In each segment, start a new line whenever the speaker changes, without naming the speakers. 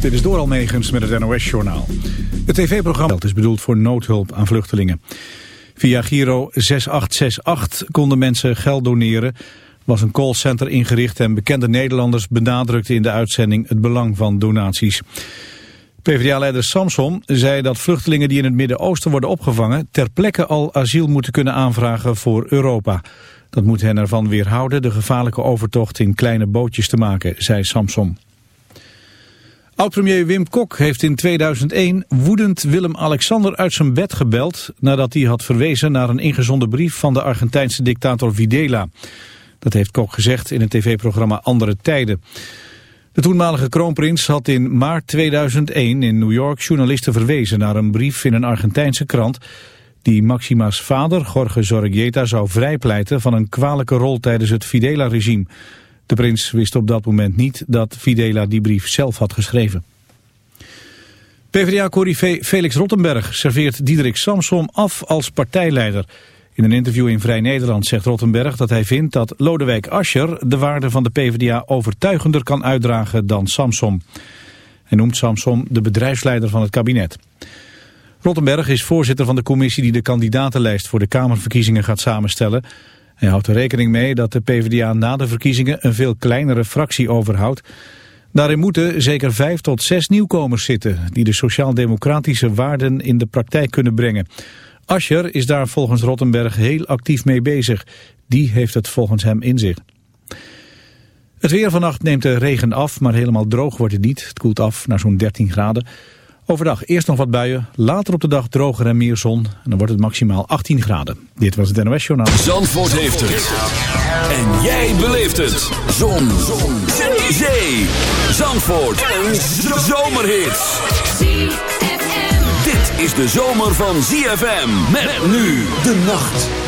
Dit is Doral Megens met het NOS-journaal. Het tv-programma is bedoeld voor noodhulp aan vluchtelingen. Via Giro 6868 konden mensen geld doneren. was een callcenter ingericht en bekende Nederlanders benadrukten in de uitzending het belang van donaties. PvdA-leider Samson zei dat vluchtelingen die in het Midden-Oosten worden opgevangen... ter plekke al asiel moeten kunnen aanvragen voor Europa. Dat moet hen ervan weerhouden de gevaarlijke overtocht in kleine bootjes te maken, zei Samson. Oud-premier Wim Kok heeft in 2001 woedend Willem-Alexander uit zijn bed gebeld... nadat hij had verwezen naar een ingezonden brief van de Argentijnse dictator Videla. Dat heeft Kok gezegd in het tv-programma Andere Tijden. De toenmalige kroonprins had in maart 2001 in New York journalisten verwezen naar een brief in een Argentijnse krant... die Maxima's vader, Jorge Zorreguieta, zou vrijpleiten van een kwalijke rol tijdens het Videla-regime... De prins wist op dat moment niet dat Videla die brief zelf had geschreven. PvdA-corrivé Felix Rottenberg serveert Diederik Samsom af als partijleider. In een interview in Vrij Nederland zegt Rottenberg dat hij vindt dat Lodewijk Asscher de waarde van de PvdA overtuigender kan uitdragen dan Samsom. Hij noemt Samsom de bedrijfsleider van het kabinet. Rottenberg is voorzitter van de commissie die de kandidatenlijst voor de Kamerverkiezingen gaat samenstellen. Hij houdt er rekening mee dat de PvdA na de verkiezingen een veel kleinere fractie overhoudt. Daarin moeten zeker vijf tot zes nieuwkomers zitten die de sociaal-democratische waarden in de praktijk kunnen brengen. Ascher is daar volgens Rottenberg heel actief mee bezig. Die heeft het volgens hem in zich. Het weer vannacht neemt de regen af, maar helemaal droog wordt het niet. Het koelt af naar zo'n 13 graden. Overdag eerst nog wat buien, later op de dag droger en meer zon. En dan wordt het maximaal 18 graden. Dit was het NOS Journaal.
Zandvoort heeft het. En jij beleeft het. Zon. zon. Zee. Zee. Zandvoort. Een zomerhit. Dit is de zomer van ZFM. Met nu de nacht.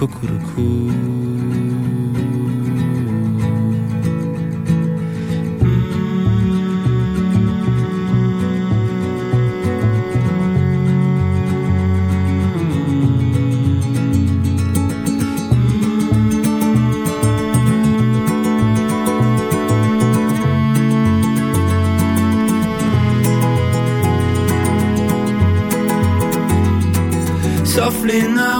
Kukuruku. softly now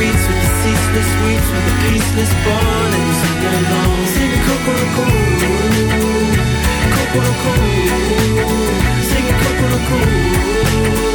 heart with the ceaseless weeps with the peaceless born of the long. Sing cuckoo-cuckoo, cuckoo-cuckoo, sing cuckoo-cuckoo.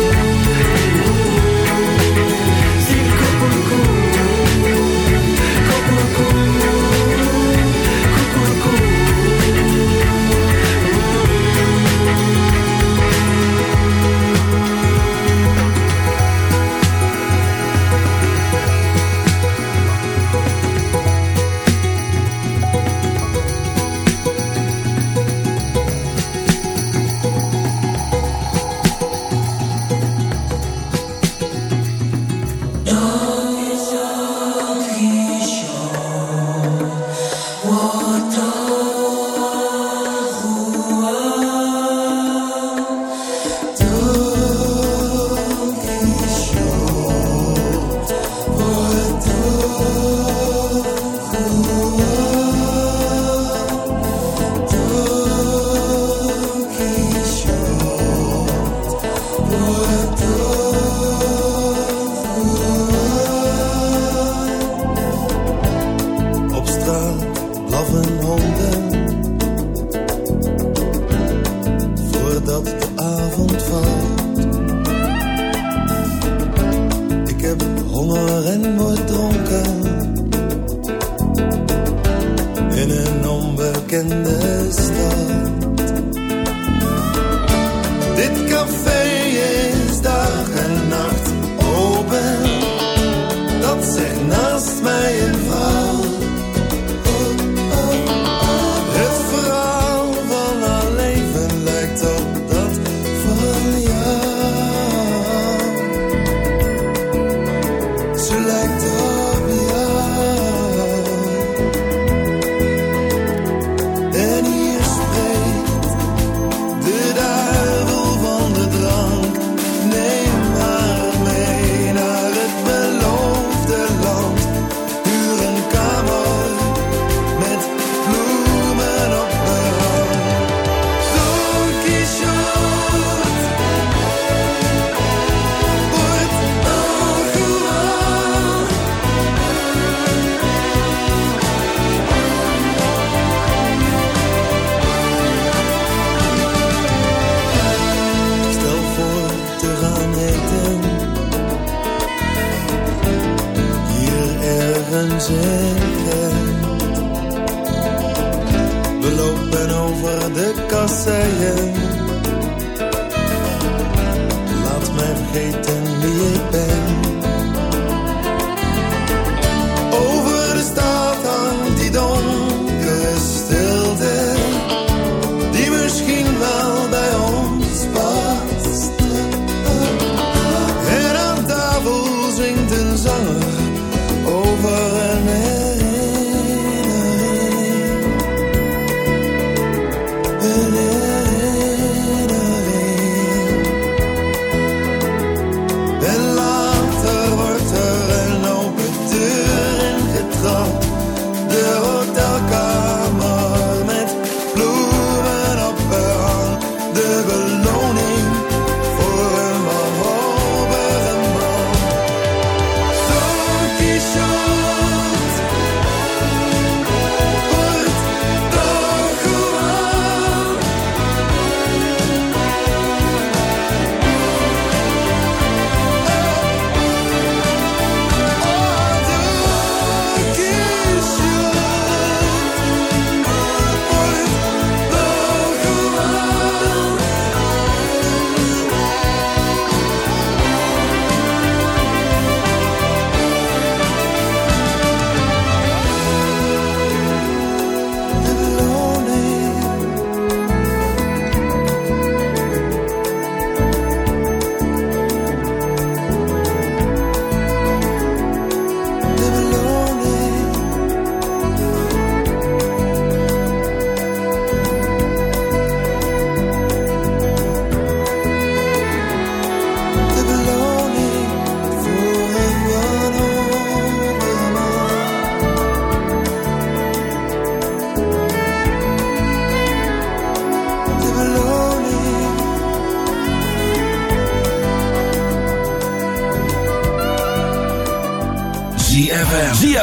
saying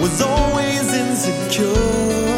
was always insecure.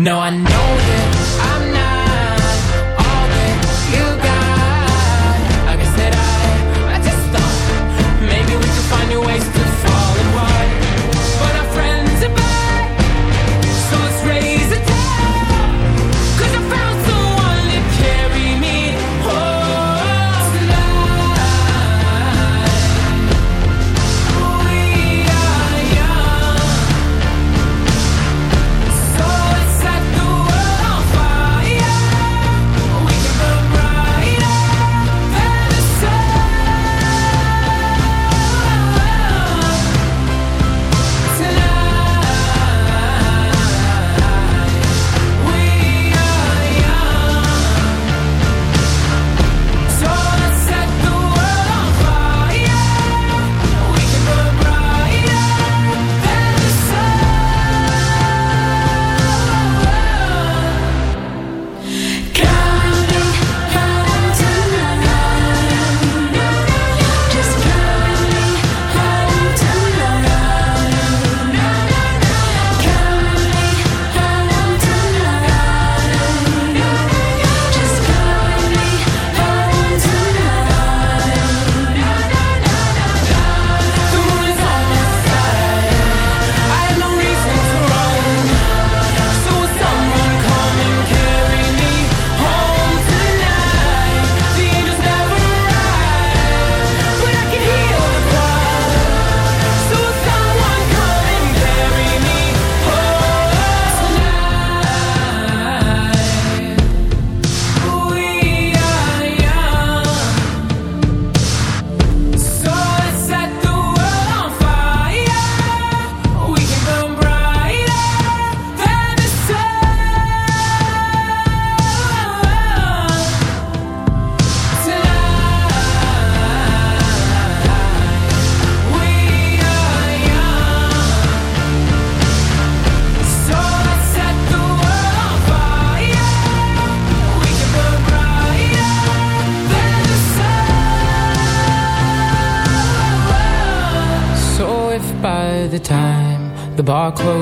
No, I know that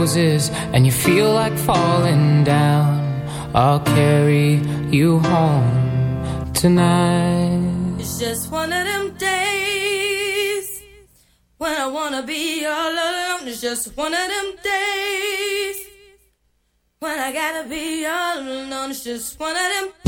roses and you feel like falling down. I'll carry you home tonight.
It's just one of them days When I wanna be all alone. It's just one of them days When I gotta be all alone. It's just one of them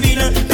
divina.